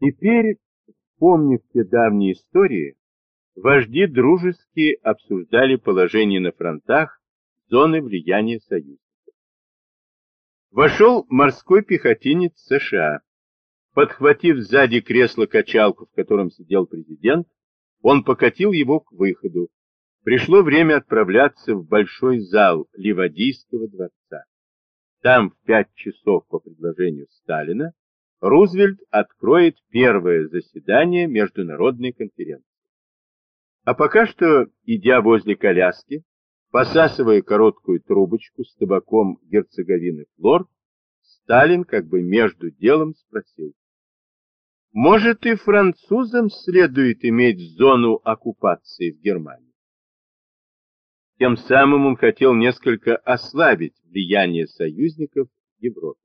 Теперь, вспомнив те давние истории, вожди дружески обсуждали положение на фронтах зоны влияния союзников. Вошел морской пехотинец США. Подхватив сзади кресло-качалку, в котором сидел президент, он покатил его к выходу. Пришло время отправляться в большой зал Ливадийского дворца. Там в пять часов по предложению Сталина Рузвельт откроет первое заседание Международной конференции. А пока что, идя возле коляски, посасывая короткую трубочку с табаком герцоговины Флор, Сталин как бы между делом спросил. Может и французам следует иметь зону оккупации в Германии? Тем самым он хотел несколько ослабить влияние союзников в Европе.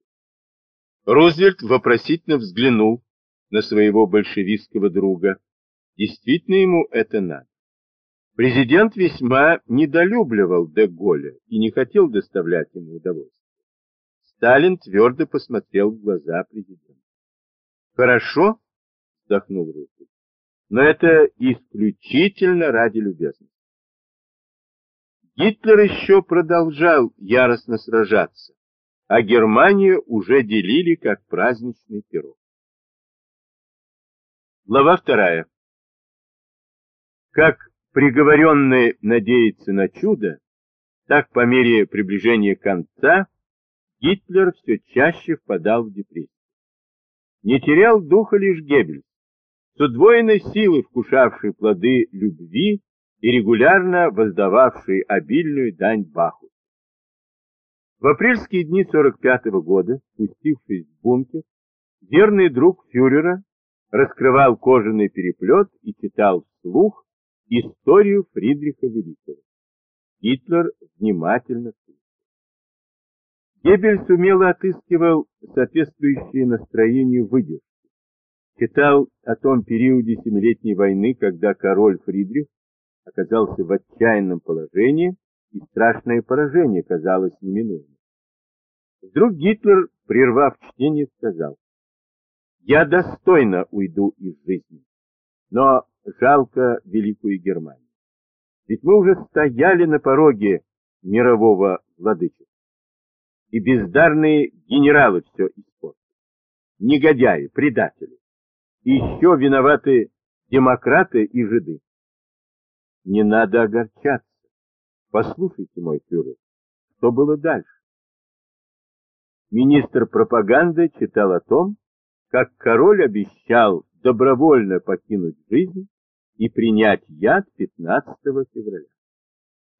Рузвельт вопросительно взглянул на своего большевистского друга. Действительно ему это надо. Президент весьма недолюбливал де Голля и не хотел доставлять ему удовольствие. Сталин твердо посмотрел в глаза президента. «Хорошо», — вздохнул Рузвельт, — «но это исключительно ради любезности». Гитлер еще продолжал яростно сражаться, а Германию уже делили как праздничный пирог. Глава вторая. Как приговоренный надеется на чудо, так по мере приближения конца Гитлер все чаще впадал в депрессию. Не терял духа лишь Геббельс, с удвоенной силой вкушавший плоды любви и регулярно воздававший обильную дань Баху. В апрельские дни 45 -го года, спустившись в бункер, верный друг фюрера раскрывал кожаный переплет и читал вслух историю Фридриха Великого. Гитлер внимательно слушал. Геббельс умело отыскивал соответствующее настроению выдержки. Читал о том периоде Семилетней войны, когда король Фридрих оказался в отчаянном положении и страшное поражение казалось неминуемым. Вдруг Гитлер, прервав чтение, сказал, «Я достойно уйду из жизни, но жалко Великую Германию. Ведь мы уже стояли на пороге мирового владычества, и бездарные генералы все испортили, негодяи, предатели, и еще виноваты демократы и жиды. Не надо огорчаться. Послушайте, мой фюрер, что было дальше? Министр пропаганды читал о том, как король обещал добровольно покинуть жизнь и принять яд 15 февраля.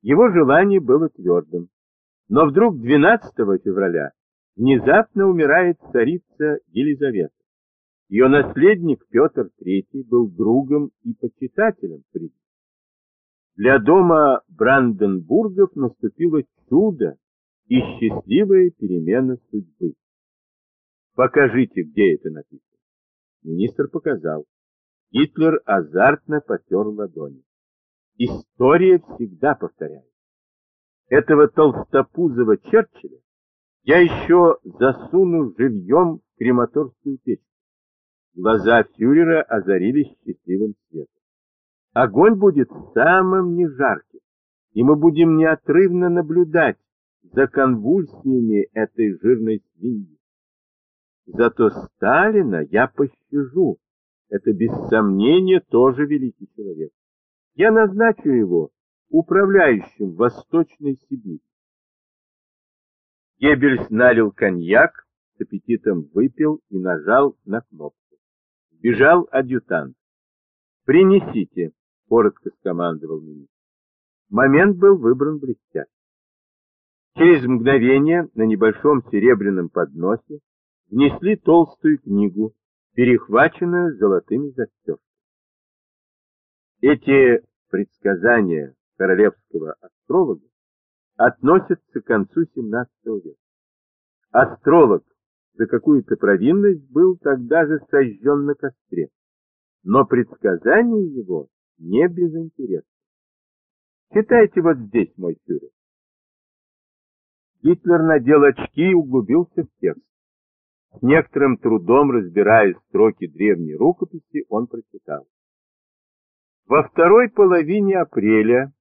Его желание было твердым. Но вдруг 12 февраля внезапно умирает царица Елизавета. Ее наследник Петр III был другом и почитателем Фридриха. Для дома Бранденбургов наступило чудо и счастливая перемена судьбы. Покажите, где это написано. Министр показал. Гитлер азартно потер ладони. История всегда повторяется. Этого толстопузого Черчилля я еще засуну живьем в крематорскую печь. Глаза фюрера озарились счастливым светом. Огонь будет самым нежарким, и мы будем неотрывно наблюдать за конвульсиями этой жирной свиньи. Зато Сталина я пощажу. Это без сомнения тоже великий человек. Я назначу его управляющим Восточной Сибири. Геббельс налил коньяк, с аппетитом выпил и нажал на кнопку. Бежал адъютант. «Принесите», — коротко скомандовал министр. Момент был выбран блестяще. Через мгновение на небольшом серебряном подносе внесли толстую книгу, перехваченную золотыми застежками. Эти предсказания королевского астролога относятся к концу XVII века. Астролог за какую-то провинность был тогда же сожжен на костре, но предсказания его не безинтересны. Читайте вот здесь, мой фюрер. Гитлер надел очки и углубился в текст. С некоторым трудом разбирая строки древней рукописи, он прочитал. Во второй половине апреля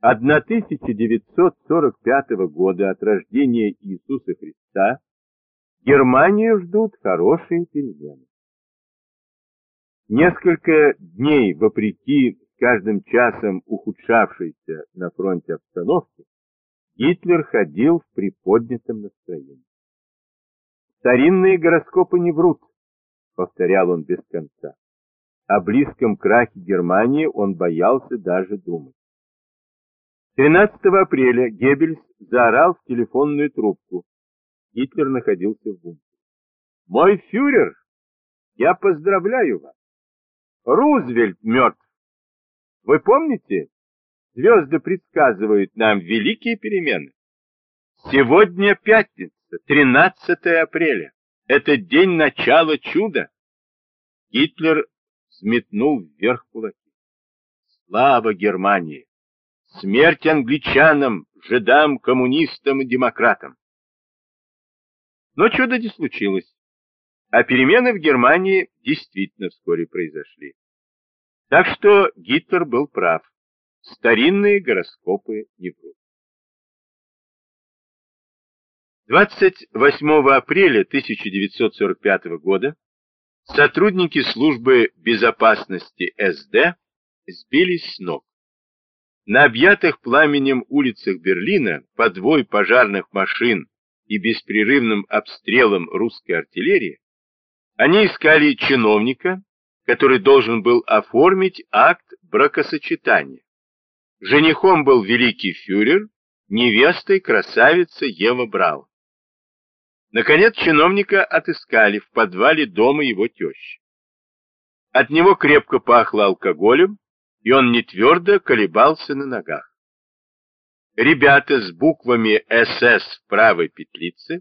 1945 года от рождения Иисуса Христа Германию ждут хорошие перемены. Несколько дней, вопреки с каждым часом ухудшавшейся на фронте обстановке, Гитлер ходил в приподнятом настроении. «Старинные гороскопы не врут», — повторял он без конца. О близком крахе Германии он боялся даже думать. 13 апреля Геббельс заорал в телефонную трубку. Гитлер находился в бункере. «Мой фюрер, я поздравляю вас. Рузвельт мертв. Вы помните? Звезды предсказывают нам великие перемены. Сегодня пятница, 13 апреля. Это день начала чуда. Гитлер взметнул вверх кулаки. Слава Германии! Смерть англичанам, жидам, коммунистам и демократам! Но чудо не случилось. А перемены в Германии действительно вскоре произошли. Так что Гитлер был прав. Старинные гороскопы не врут. 28 апреля 1945 года Сотрудники службы безопасности СД сбились с ног. На объятых пламенем улицах Берлина подвой пожарных машин и беспрерывным обстрелом русской артиллерии они искали чиновника, который должен был оформить акт бракосочетания. Женихом был великий фюрер, невестой красавица Ева Браун. Наконец чиновника отыскали в подвале дома его тещи. От него крепко пахло алкоголем, и он не твердо колебался на ногах. Ребята с буквами «СС» в правой петлице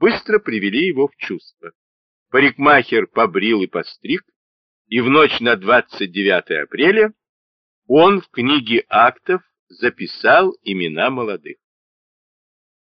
быстро привели его в чувство. Парикмахер побрил и постриг, и в ночь на 29 апреля он в книге актов записал имена молодых.